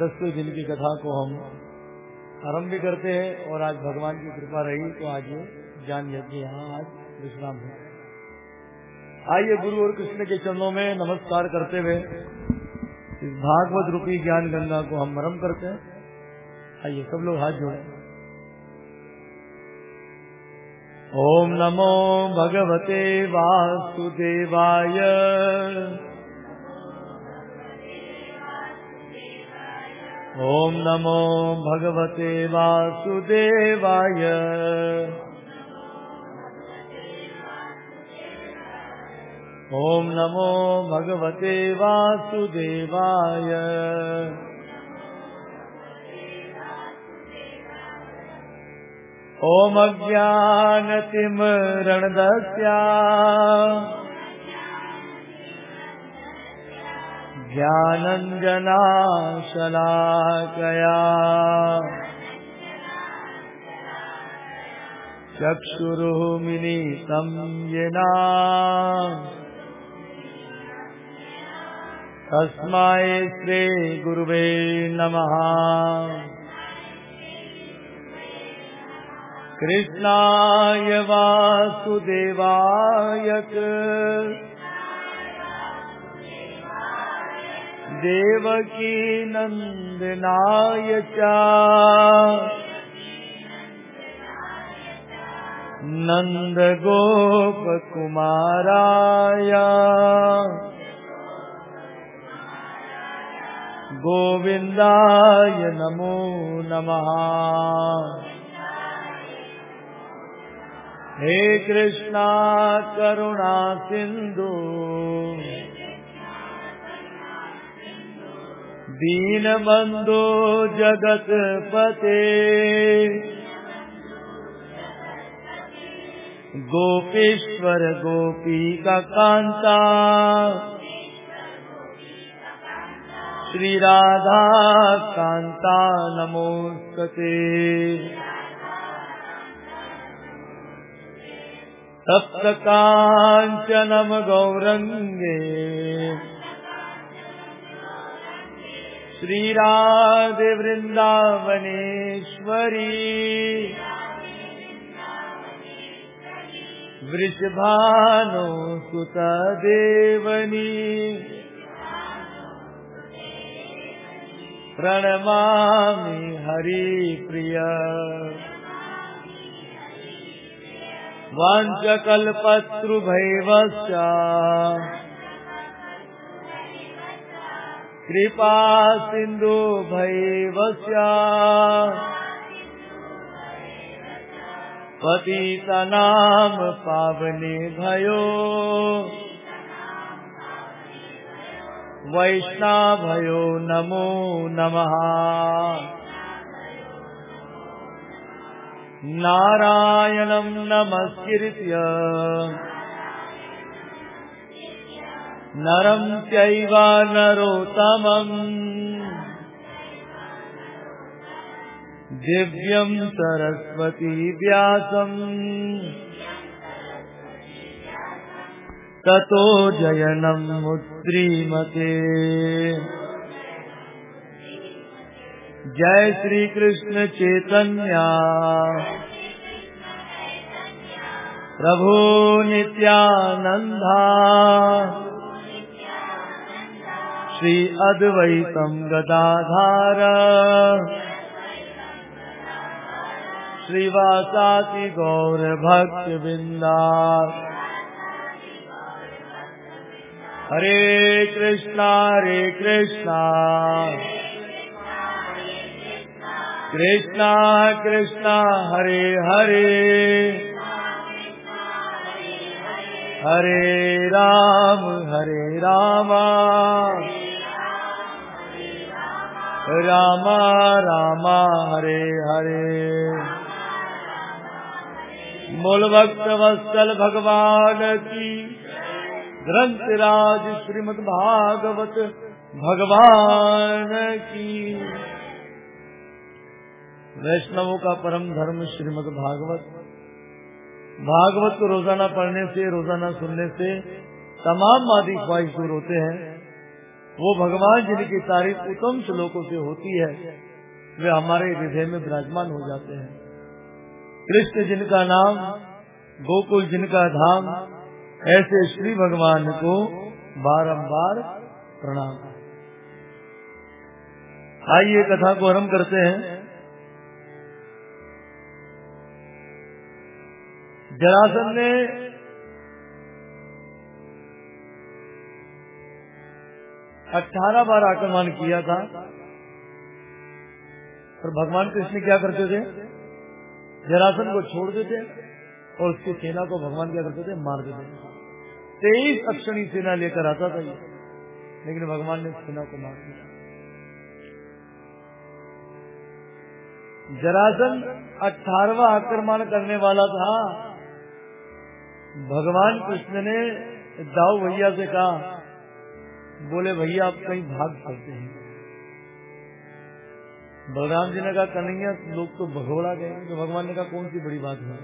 दसवें दिन की कथा को हम आरंभ भी करते हैं और आज भगवान की कृपा रही तो आज ये ज्ञान यज्ञ यहाँ आज विश्राम है। आइए गुरु और कृष्ण के चरणों में नमस्कार करते हुए इस भागवत रूपी ज्ञान गंगा को हम मरम करते हैं। आइए सब लोग हाथ जोड़े। ओम नमो भगवते वासुदेवाय। ॐ नमो भगवते वासुदेवाय। ॐ नमो भगवते वासुदेवाय। ॐ अज्ञानतिमरणदस्या। ज्ञानञ्जनाशलाकया चक्षुरुः मिलितं येना। तस्मै श्रीगुरुवे नमः। कृष्णाय वासुदेवाय देवकी नन्दनाय च नन्दगोपकुमाराय गोविन्दाय नमो नमः। हे कृष्णा करुणा सिन्धु दीनबन्धो जगत्पते गोपीश्वर गोपीकान्ता श्रीराधा कान्ता नमोऽस्तते सप्तकाञ्चनम् गौरङ्गे श्रीराधे वृन्दावनेश्वरी वृषभानो सुतदेवनी प्रणमामि हरिप्रिय। वाञ्चकल्पतृभैवश्च कृपा सिन्धु भैवस्य। पतितनाम पावने भयो। वैष्णाभयो नमो नमः। नारायणं नमस्कृत्य। नरं चैव नरोत्तमम् दिव्यं सरस्वती व्यासम्। ततो जयनमुद्रीमते जय श्री कृष्ण चैतन्या। प्रभु नित्यानन्दा श्री अद्वैतं गदाधार। श्रीवासाति गौरभक्तवृन्दा हरे कृष्णा हरे कृष्णा। कृष्णा कृष्णा, हरे हरे। हरे राम, हरे रामा। राम, रामा, हरे हरे। मूल भक्त वत्सल भगवान की ग्रंथ राज श्रीमद भागवत भगवान की। वैष्णवों का परम धर्म श्रीमद भागवत। भागवत को रोज़ाना पढ़ने से, रोज़ाना सुनने से तमाम मादी ख्वाहिश दूर होते हैं। वो भगवान जिनकी तारीफ़ उत्तम श्लोकों से होती है, वे हमारे हृदय में विराजमान हो जाते हैं। कृष्ण जिनका नाम, गोकुल जिनका धाम, ऐसे श्री भगवान को बारंबार प्रणाम। आइए कथा को आरंभ करते हैं। जरासन ने अठारह बार आक्रमण किया था। और भगवान कृष्ण क्या करते थे? जरासन को छोड़ देते और उसकी सेना को भगवान क्या करते थे? मार देते। तेईस अक्षणी सेना लेकर आता था ये। लेकिन भगवान ने सेना को मार दिया। जरासन अठारवा आक्रमण करने वाला था। भगवान कृष्ण ने दाऊ भैया से कहा बोले, भैया, आप कहीं भाग सकते हैं। बलराम जी ने कहा, कन्हैया, लोग तो भगोड़ा गए तो भगवान ने कहा, कौन सी बड़ी बात है?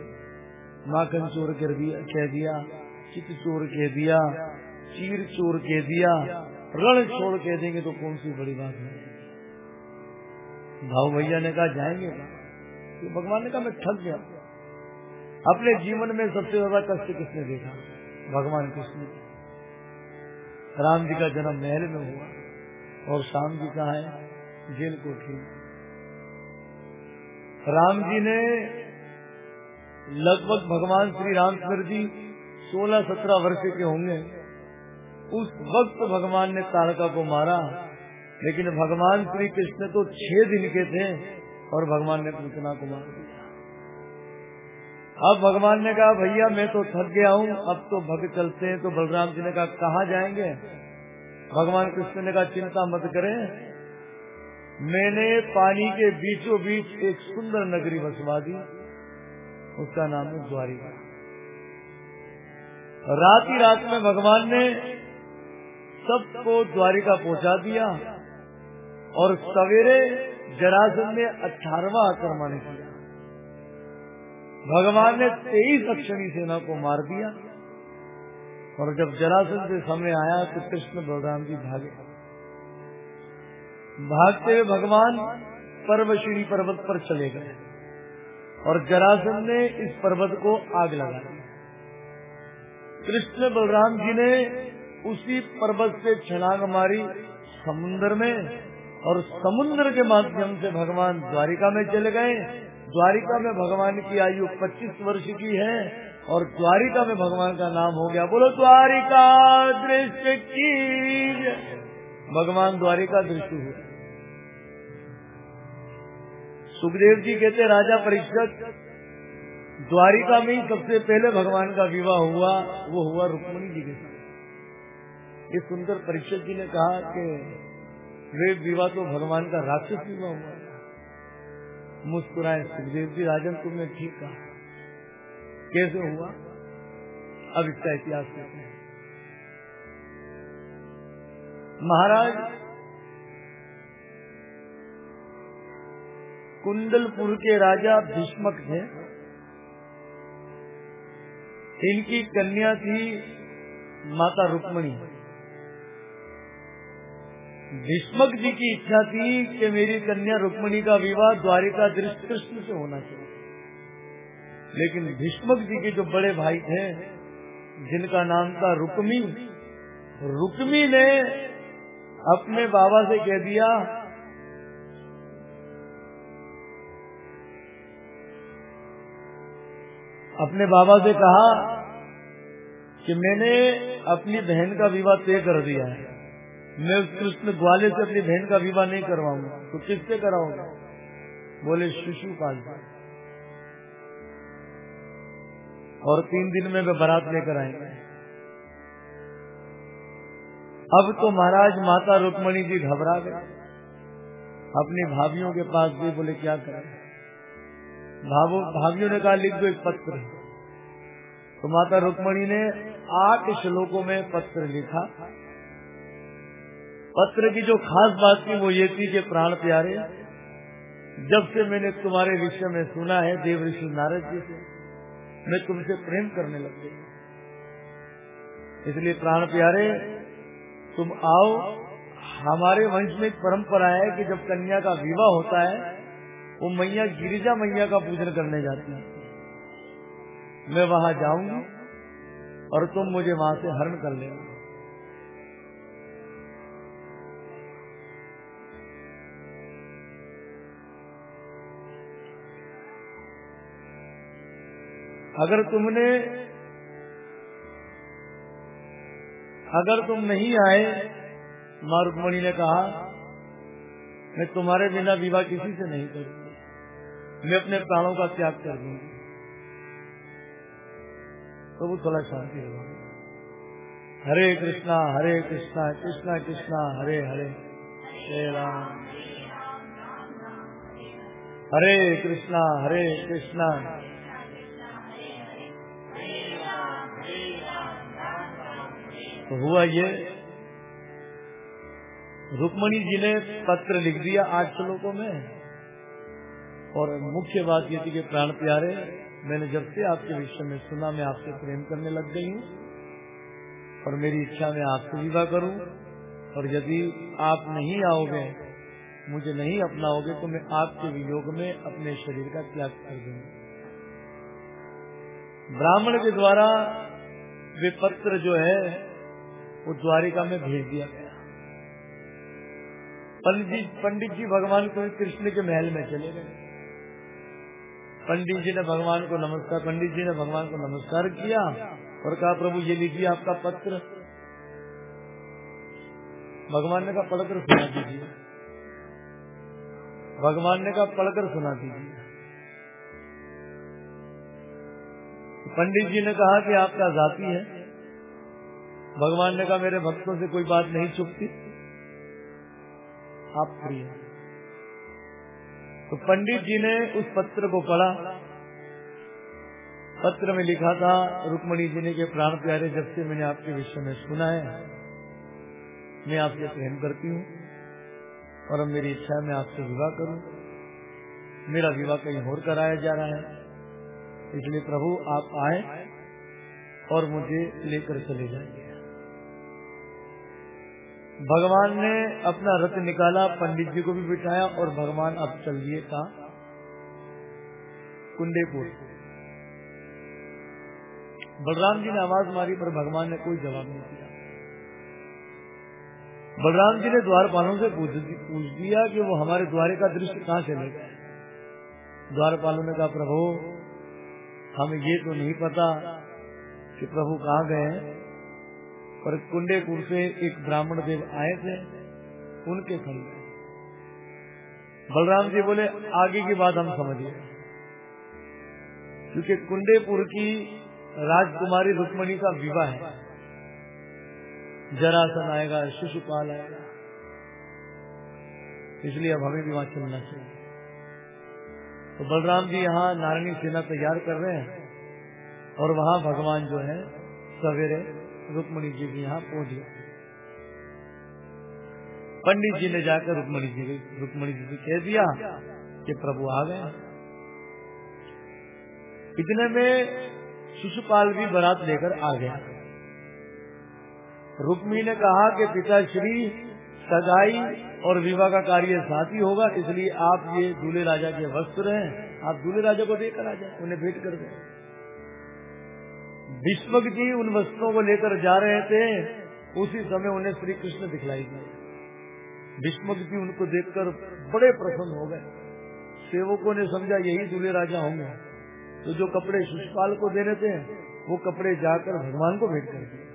माखन चोर कर दिया, कह दिया, चित चोर कह दिया, चीर चोर कह दिया, रण छोड़ कह देंगे तो कौन सी बड़ी बात है? भाव भैया ने कहा, जाएँगे। तो भगवान ने कहा, मैं थक गया। अपने जीवन में सबसे ज़्यादा कष्ट किसने देखा? भगवान कृष्ण राम जी का जन्म महल में हुआ और शाम जी का है? जेल कोठरी राम जी ने लगभग भगवान श्री रामचंद्र जी सोलह सत्रह वर्ष के होंगे। उस वक्त भगवान ने तारका को मारा, लेकिन भगवान श्री कृष्ण तो छह दिन के थे और भगवान ने पूतना को मार दिया। अब भगवान ने कहा, भैया, मैं तो थक गया हूँ, अब तो भग चलते हैं। तो बलराम जी ने कहा कहा जाएँगे? भगवान कृष्ण ने कहा, चिंता मत करें। मैंने पानी के बीचों बीच एक सुंदर नगरी बसवा दी। उसका नाम है द्वारिका रात ही रात में भगवान ने सबको द्वारिका पहुँचा दिया और सवेरे जरासन ने अठारवा आक्रमण किया। भगवान ने तेईस अक्षणी सेना को मार दिया। और जब जरासन से समय आया तो कृष्ण बलराम जी भागे। भागते हुए भगवान पर्वशिणी पर्वत पर चले गए और जरासन ने इस पर्वत को आग लगा दी कृष्ण बलराम जी ने उसी पर्वत से छलांग मारी समुन्द्र में और समुन्द्र के माध्यम से भगवान द्वारिका में चले गए। द्वारिका में भगवान की आयु 25 वर्ष की है और द्वारिका में भगवान का नाम हो गया। बोलो, द्वारिका दृश्य की भगवान द्वारिका दृष्टि हुए सुखदेव जी कहते, राजा परीक्षक, द्वारिका में ही सबसे पहले भगवान का विवाह हुआ, वो हुआ रुक्मणी जी के साथ। ये सुनकर परीक्षक जी ने कहा कि वे विवाह तो भगवान का राक्षस विवाह हुआ। मुस्कुराए, सुखदेव जी, राजन तुमने ठीक कहा। कैसे हुआ? अब इसका इतिहास कहते हैं। महाराज, कुंडलपुर के राजा भीष्मक थे। इनकी कन्या थी माता रुक्मणी। भीष्मक जी की इच्छा थी कि मेरी कन्या रुक्मणी का विवाह द्वारिका दृष्ट कृष्ण से होना चाहिए। लेकिन भीष्मक जी के जो बड़े भाई थे, जिनका नाम था रुक्मी रुक्मी ने अपने बाबा से कह दिया, अपने बाबा से कहा कि मैंने अपनी बहन का विवाह तय कर दिया है। मैं उस कृष्ण ग्वाले से अपनी बहन का विवाह नहीं करवाऊँगा। तो किससे कराऊँगा? बोले शिशुपाल से। और तीन दिन में वे बारात लेकर आएँगे। अब तो महाराज माता रुक्मणी जी घबरा गए अपनी भाभीियों के पास भी बोले, क्या करें? भावियों ने कहा, लिख दो एक पत्र तो माता रुक्मणी ने आठ श्लोकों में पत्र लिखा। पत्र की जो खास बात थी वो ये थी कि प्राण प्यारे, जब से मैंने तुम्हारे विषय में सुना है, देव ऋषि नारद जी से, मैं तुमसे प्रेम करने लग गई इसलिए प्राण प्यारे, तुम आओ, हमारे वंश में एक परंपरा है कि जब कन्या का विवाह होता है, वो मैया, गिरिजा मैया का पूजन करने जाती है। मैं वहाँ जाऊँगी और तुम मुझे वहाँ से हरण कर लेना। अगर तुमने, अगर तुम नहीं आए माँ रुक्मणी ने कहा, मैं तुम्हारे बिना विवाह किसी से नहीं करूँगी। मैं अपने प्राणों का त्याग कर दूँगी। तो वो थोड़ा शांति होगा हरे कृष्णा हरे कृष्णा कृष्णा कृष्णा, हरे हरे। हरे राम। हरे कृष्णा हरे कृष्णा। तो हुआ ये। रुक्मणी जी ने पत्र लिख दिया आठ श्लोकों में। और मुख्य बात ये थी कि प्राण प्यारे, मैंने जब से आपके विषय में सुना, मैं आपसे प्रेम करने लग गई हूँ। और मेरी इच्छा में आपसे विवाह करूँ। और यदि आप नहीं आओगे, मुझे नहीं अपनाओगे तो मैं आपके वियोग में अपने शरीर का त्याग कर दूँगा। ब्राह्मण के द्वारा वे पत्र जो है वो द्वारिका में भेज दिया गया। पंडित जी पंडित जी भगवान को कृष्ण के महल में चले गए। पंडित जी ने भगवान को नमस्कार, पंडित जी ने भगवान को नमस्कार किया और कहा, प्रभु, ये लीजिए आपका पत्र। भगवान ने कहा, पढ़कर सुना दीजिए। भगवान ने कहा, पढ़कर सुना दीजिए। पंडित जी ने कहा कि आपका जाति है। भगवान ने कहा, मेरे भक्तों से कोई बात नहीं छुपती। आप फ्री हैं। तो पंडित जी ने उस पत्र को पढ़ा। पत्र में लिखा था, रुक्मणी जी ने के प्राण प्यारे, जब से मैंने आपके विषय में सुना है, मैं आपसे प्रेम करती हूँ और अब मेरी इच्छा है मैं आपसे विवाह करूँ। मेरा विवाह कहीं और कराया जा रहा है। इसलिए प्रभु, आप आए और मुझे लेकर चले जाएँगे भगवान ने अपना रथ निकाला, पंडित जी को भी बिठाया और भगवान अब चल दिए था कुंडेपुर। बलराम जी ने आवाज़ मारी पर भगवान ने कोई जवाब नहीं दिया। बलराम जी ने द्वारपालों से पूछ दिया कि वो हमारे द्वारे का दृश्य कहाँ चले गए? द्वारपालों ने कहा, प्रभु, हमें ये तो नहीं पता कि प्रभु कहाँ गए और कुंडेपुर से एक ब्राह्मण देव आए थे, उनके संग। बलराम जी बोले, आगे की बात हम समझिए। क्योंकि कुंडेपुर की राजकुमारी रुक्मणी का विवाह है। जरासन आएगा, शिशुपाल आएगा। इसलिए अब हमें भी वहाँ चलना चाहिए। तो बलराम जी यहाँ नारायणी सेना तैयार कर रहे हैं और वहाँ भगवान जो है, सवेरे रुक्मणी जी के यहाँ पहुँच गए। पंडित जी ने जाकर रुक्मणी जी रुक्मणी जी से कह दिया कि प्रभु आ गए। इतने में शिशुपाल भी बारात लेकर आ गया रुक्मी ने कहा कि पिताश्री, सगाई और विवाह का कार्य साथ ही होगा, इसलिए आप ये दूल्हे राजा के वस्त्र हैं, आप दूल्हे राजा को देकर आ जाए, उन्हें भेंट कर दें। भीष्मक जी उन वस्त्रों को लेकर जा रहे थे, उसी समय उन्हें श्री कृष्ण दिखलाई दिए भीष्मक जी उनको देखकर बड़े प्रसन्न हो गए। सेवकों ने समझा, यही दूल्हे राजा होंगे। तो जो कपड़े शिशुपाल को देने थे, वो कपड़े जाकर भगवान को भेंट कर दिए।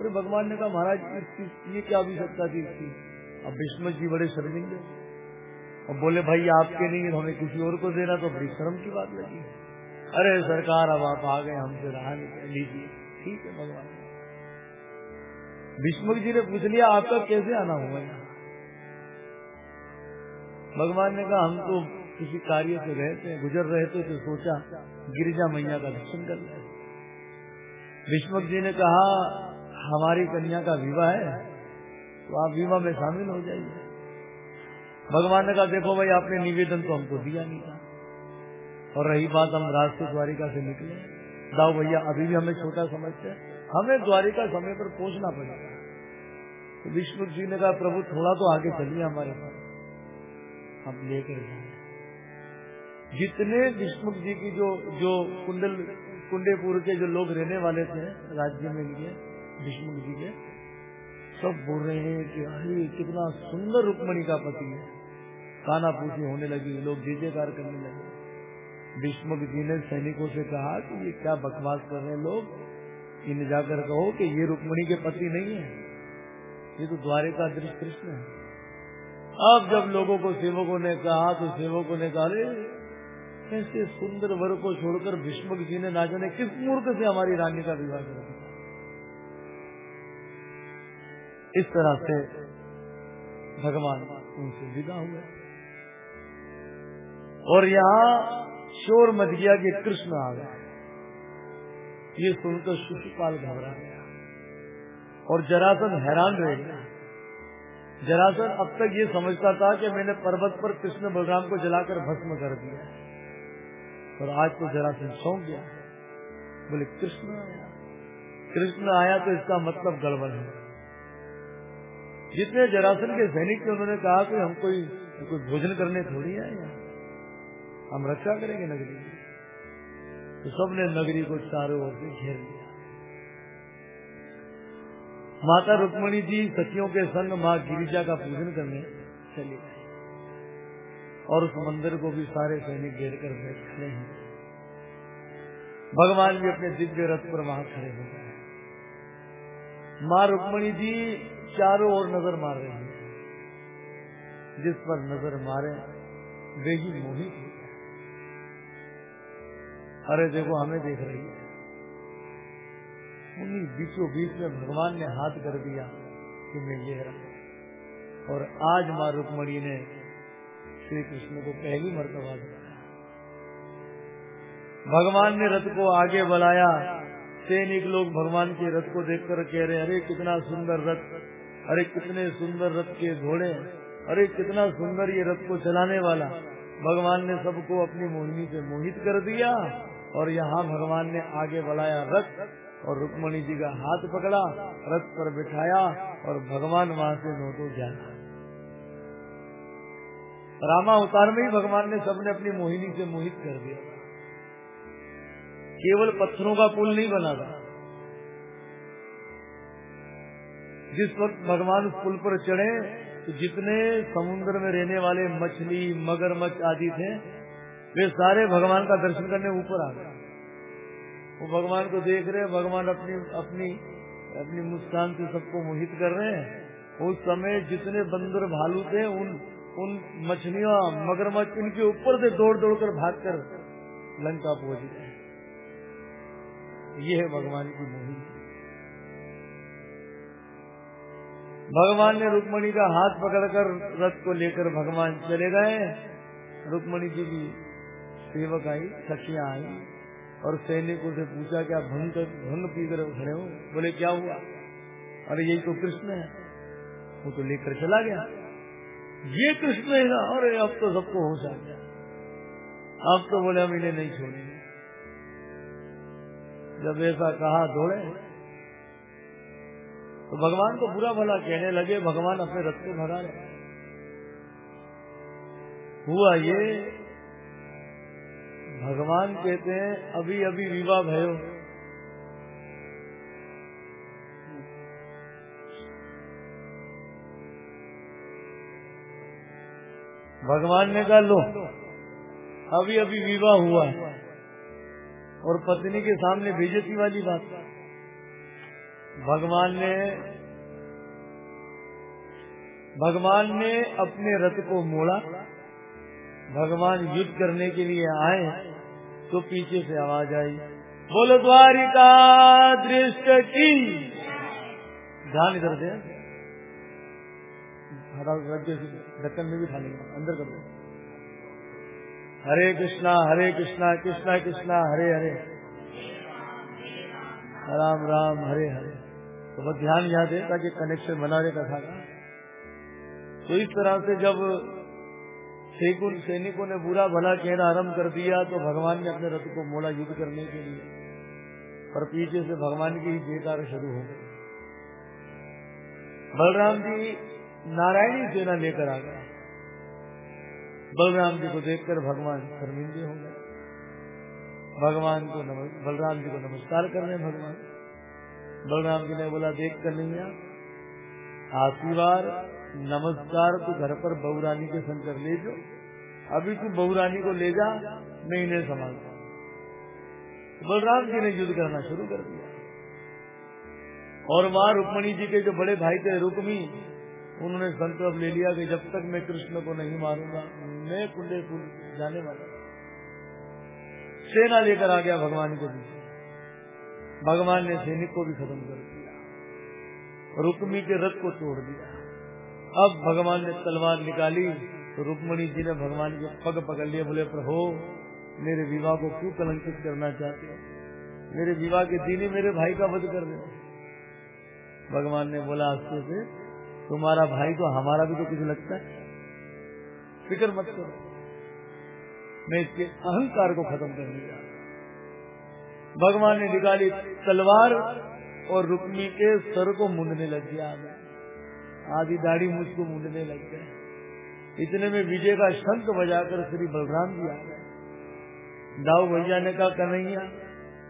अरे, भगवान ने कहा, महाराज ये क्या आवश्यकता थी इसकी? अब भीष्मक जी बड़े शर्मिंदे। और बोले, भाई, आपके नहीं, हमें किसी और को देना। तो बड़ी शर्म की बात लगी। अरे सरकार, अब आप आ गए, हमसे रहा नहीं लीजिए। ठीक है भगवान। भीष्मक जी ने पूछ लिया, आपका कैसे आना हुआ यहाँ? भगवान ने कहा, हम तो किसी कार्य से रहते थे गुजर रहे थे तो सोचा गिरिजा मैया का दर्शन कर ले। भीष्मक जी ने कहा, हमारी कन्या का विवाह है तो आप विवाह में शामिल हो जाइए। भगवान ने कहा, देखो भाई, आपने निवेदन तो हमको दिया नहीं था। और रही बात हम रास्ते द्वारिका से निकले। दाऊ भैया, अभी भी हमें छोटा समझते हैं। हमें द्वारिका समय पर पहुँचना पड़ेगा। तो विष्णु जी ने कहा, प्रभु, थोड़ा तो आगे चलिए हमारे पास। हम लेकर जाए। जितने विष्णु जी की जो जो कुंडल, कुंडेपुर के जो लोग रहने वाले थे, राज्य में इनके विष्णु जी के, सब बोल रहे हैं कि, अरे, कितना सुंदर रुक्मणी का पति है। काना पूछी होने लगी, लोग जयकार करने लगे। विष्णु जी ने सैनिकों से कहा कि ये क्या बकवास कर रहे लोग? इन्हें जाकर कहो कि ये रुक्मणी के पति नहीं है। ये तो द्वारे का दृश्य कृष्ण है। अब जब लोगों को सेवकों ने कहा तो सेवकों ने कहा ऐसे सुंदर वर को छोड़कर भीष्म जी ने ना जाने किस मूर्ख से हमारी रानी का विवाह कर? दिया इस तरह से भगवान उनसे विदा हुए। और यहाँ शोर मच गया कि कृष्ण आ गया। ये सुनकर शिशुपाल घबरा गया। और जरासन हैरान रह गया। जरासन अब तक ये समझता था कि मैंने पर्वत पर कृष्ण बलराम को जलाकर भस्म कर दिया। और आज तो जरासन सौंप गया। बोले, कृष्ण आया। कृष्ण आया तो इसका मतलब गड़बड़ है। जितने जरासन के सैनिक थे, उन्होंने कहा कि हम कोई कोई भोजन करने थोड़ी आए यहाँ हम रक्षा करेंगे नगरी की। तो सबने नगरी को चारों ओर से घेर लिया। माता रुक्मणी जी सखियों के संग माँ गिरिजा का पूजन करने चली गई। और उस मंदिर को भी सारे सैनिक घेर कर बैठ खड़े हैं। भगवान भी अपने दिव्य रथ पर वहाँ खड़े हो गए। माँ रुक्मणी जी चारों ओर नज़र मार रही है। जिस पर नज़र मारे, वे ही मोहित अरे देखो, हमें देख रही है। उन्हीं बीचों बीच में भगवान ने हाथ कर दिया कि मैं ये रहा। और आज माँ रुक्मणी ने श्री कृष्ण को पहली मरतबा भगवान ने रथ को आगे बढ़ाया। सैनिक लोग भगवान के रथ को देखकर कह रहे, अरे कितना सुंदर रथ, अरे कितने सुंदर रथ के घोड़े, अरे कितना सुंदर ये रथ को चलाने वाला। भगवान ने सबको अपनी मोहिनी से मोहित कर दिया। और यहाँ भगवान ने आगे बढ़ाया रथ, और रुक्मणी जी का हाथ पकड़ा, रथ पर बिठाया, और भगवान वहाँ से नोटो जाना। रामा अवतार में ही भगवान ने सबने अपनी मोहिनी से मोहित कर दिया। केवल पत्थरों का पुल नहीं बना था। जिस वक्त भगवान उस पुल पर चढ़े तो जितने समुद्र में रहने वाले मछली, मगरमच्छ आदि थे वे सारे भगवान का दर्शन करने ऊपर आ गए। वो भगवान को देख रहे हैं, भगवान अपनी अपनी अपनी मुस्कान से सबको मोहित कर रहे हैं। उस समय जितने बंदर भालू थे, उन उन मछलियों, मगरमच्छ इनके ऊपर से दौड़ दौड़ कर भाग कर लंका पहुँच ये है भगवान की मोहिनी। भगवान ने रुक्मणी का हाथ पकड़कर रथ को लेकर भगवान चले गए। रुक्मणी जी की सेवक आई सखियाँ आई और सैनिकों से पूछा क्या भंग कर, भंग पी कर खड़े हो? बोले क्या हुआ? अरे यही तो कृष्ण है। वो तो लेकर चला गया। ये कृष्ण है ना? अरे अब तो सबको होश आ गया। अब तो बोले हम इन्हें नहीं छोड़ेंगे। जब ऐसा कहा दौड़े। तो भगवान को बुरा भला कहने लगे। भगवान अपने रथ को भगा रहे। हुआ ये भगवान कहते हैं, अभी अभी विवाह भयो। भगवान ने कहा, लो, अभी अभी विवाह हुआ है। और पत्नी के सामने बेजती वाली बात। भगवान ने भगवान ने अपने रथ को मोड़ा। भगवान युद्ध करने के लिए आए। तो पीछे से आवाज़ आई, बोलो, द्वारिका दृष्ट की। ध्यान इधर दे ढक्कन में भी खा लेंगे, अंदर कर दो। हरे कृष्णा हरे कृष्णा कृष्णा कृष्णा, हरे हरे। राम राम, हरे हरे। तो बस ध्यान यहाँ दे ताकि कनेक्शन बना रहे कथा का। तो इस तरह से जब सैकुल सैनिकों ने बुरा भला कहना आरंभ कर दिया तो भगवान ने अपने रथ को मोड़ा युद्ध करने के लिए। पर पीछे से भगवान की ही जयकार शुरू हो गई। बलराम जी नारायणी सेना लेकर आ गए। बलराम जी को देखकर भगवान शर्मिंदे हो गए। भगवान को बलराम जी को नमस्कार कर रहे भगवान। बलराम जी ने बोला, देख कर नहीं आशीर्वाद, नमस्कार तू घर पर बहुरानी के संग ले जो। अभी तू बहुरानी को ले जा, मैं इन्हें संभालता बलराम जी ने युद्ध करना शुरू कर दिया। और वहाँ रुक्मणी जी के जो बड़े भाई थे रुक्मी, उन्होंने संकल्प ले लिया कि जब तक मैं कृष्ण को नहीं मारूँगा, मैं कुंडे कुल जाने वाला। सेना लेकर आ गया भगवान को भी। भगवान ने सैनिक को भी खत्म कर दिया। रुक्मी के रथ को तोड़ दिया। अब भगवान ने तलवार निकाली तो रुक्मणी जी ने भगवान के पग पकड़ लिए, बोले, प्रभु, मेरे विवाह को क्यों कलंकित करना चाहते हो? मेरे विवाह के दिन ही मेरे भाई का वध कर दे भगवान ने बोला आस्ते से, तुम्हारा भाई तो हमारा भी तो कुछ लगता है। फ़िक्र मत करो। मैं इसके अहंकार को खत्म करने जा भगवान ने निकाली तलवार और रुक्मी के सर को मुंडने लग गया आधी। दाढ़ी मुझको मुंडने लग गए इतने में विजय का शंख बजाकर श्री बलराम जी आ गए। दाऊ भैया ने कहा, कन्हैया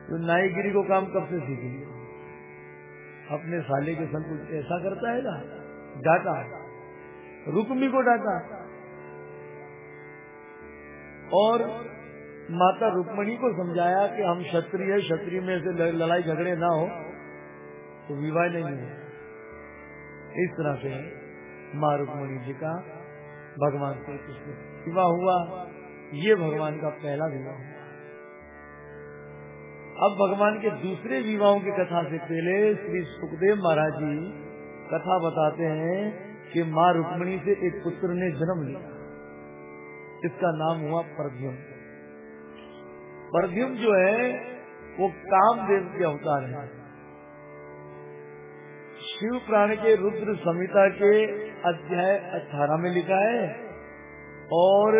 तो नाईगिरी को काम कब से सीखेंगे अपने साले के संग कुछ ऐसा करता है ना, डाटा रुक्मी को डाटा और माता रुक्मणी को समझाया कि हम क्षत्रिय क्षत्रिय में से लड़ाई झगड़े ना हो। तो विवाह नहीं है। इस तरह से माँ रुक्मणी जी का भगवान श्री कृष्ण विवाह हुआ। ये भगवान का पहला विवाह हुआ। अब भगवान के दूसरे विवाहों की कथा से पहले श्री सुखदेव महाराज जी कथा बताते हैं कि माँ रुक्मणी से एक पुत्र ने जन्म लिया। इसका नाम हुआ परद्युम परद्युम जो है, वो कामदेव के अवतार है। शिव प्राण के रुद्र संहिता के अध्याय अठारह में लिखा है। और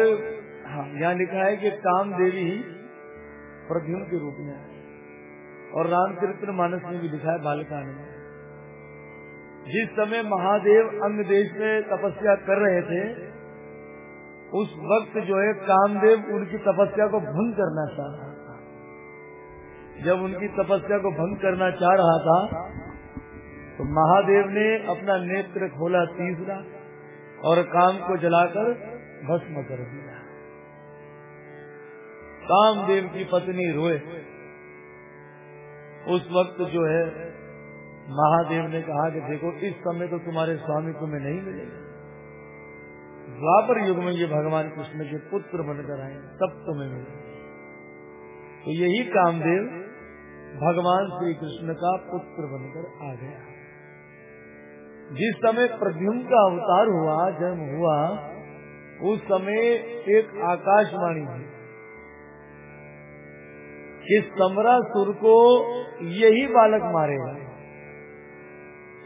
हाँ यहाँ लिखा है कि कामदेवी प्रद्युम के रूप में है और रामचरित्र मानस में भी लिखा है बालकांड में। जिस समय महादेव अंग देश में तपस्या कर रहे थे, उस वक्त जो है कामदेव उनकी तपस्या को भंग करना चाह रहा था। जब उनकी तपस्या को भंग करना चाह रहा था तो महादेव ने अपना नेत्र खोला तीसरा और काम को जलाकर भस्म कर दिया। कामदेव की पत्नी रोए। उस वक्त जो है, महादेव ने कहा कि देखो, इस समय तो तुम्हारे स्वामी तुम्हें नहीं मिलेंगे। द्वापर युग में ये भगवान कृष्ण के पुत्र बनकर आए, तब तुम्हें मिलेंगे। तो यही कामदेव भगवान श्री कृष्ण का पुत्र बनकर आ गया। जिस समय प्रद्युम का अवतार हुआ, जन्म हुआ, उस समय एक आकाशवाणी हुई कि समरा सुर को यही बालक मारेगा।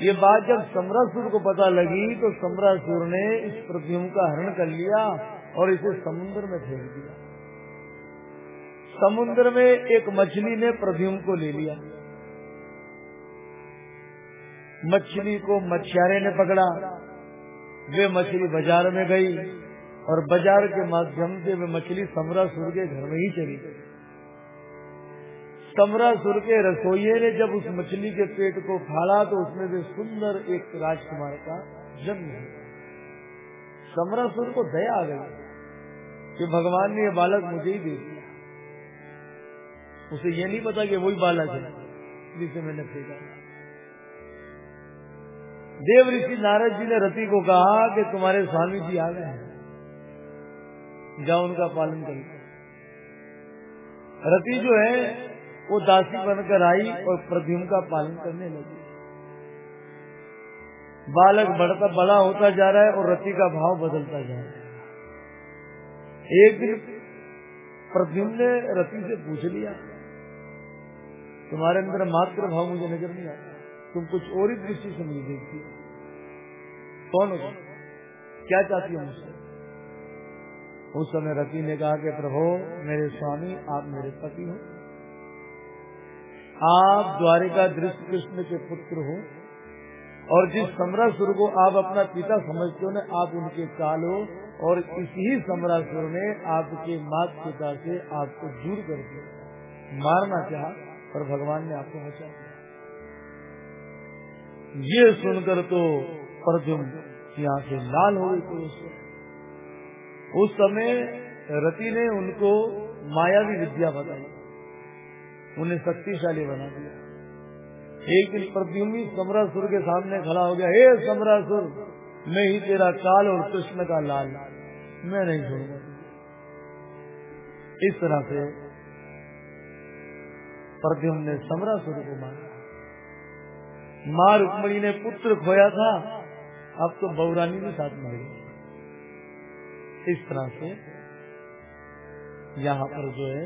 ये बात जब सम्रासुर को पता लगी तो सम्रासुर ने इस प्रद्युम का हरण कर लिया और इसे समुद्र में फेंक दिया। समुद्र में एक मछली ने प्रद्युम को ले लिया। मछली को मछियारे ने पकड़ा। वे मछली बाज़ार में गई और बाज़ार के माध्यम से वे मछली सम्रासुर के घर में ही चली गई। सुर के रसोइये ने जब उस मछली के पेट को फाड़ा तो उसमें से सुंदर एक राजकुमार का जन्म हुआ। सुर को दया आ गई कि भगवान ने यह बालक मुझे ही दे दिया। उसे ये नहीं पता कि वही बालक है जिसे मैंने फेंका देव ऋषि नारद जी ने रति को कहा कि तुम्हारे स्वामी जी आ गए हैं। जाओ उनका पालन करिए रति जो है, वो दासी बनकर आई और प्रद्युम का पालन करने लगी। बालक बढ़ता, बड़ा होता जा रहा है और रति का भाव बदलता जा रहा है। एक दिन प्रद्युम ने रति से पूछ लिया, तुम्हारे अंदर मात्र भाव मुझे नज़र नहीं आता। तुम कुछ और ही दृष्टि से मुझे देखती। कौन हो क्या चाहती हो मुझसे? उस समय रति ने कहा कि, प्रभु, मेरे स्वामी, आप मेरे पति हो। आप द्वारिका दृष्ट कृष्ण के पुत्र हो। और जिस समरासुर को आप अपना पिता समझते हो ना आप उनके काल हो। और इसी समरासुर ने आपके मात पिता से आपको दूर कर दिया मारना चाहा पर भगवान ने आपको बचा ये सुनकर तो प्रद्युम की आँखें लाल हो गई तो उस समय रति ने उनको मायावी विद्या बताई। उन्हें शक्तिशाली बना दिया। एक दिन प्रद्युम्नी समरासुर के सामने खड़ा हो गया, हे समरासुर, मैं ही तेरा काल और कृष्ण का लाल। मैं नहीं छोड़ूँगा इस तरह से प्रद्युम ने समरासुर को मारा। माँ रुक्मणी ने पुत्र खोया था, अब तो बहुरानी भी साथ मर गई इस तरह से यहाँ पर जो है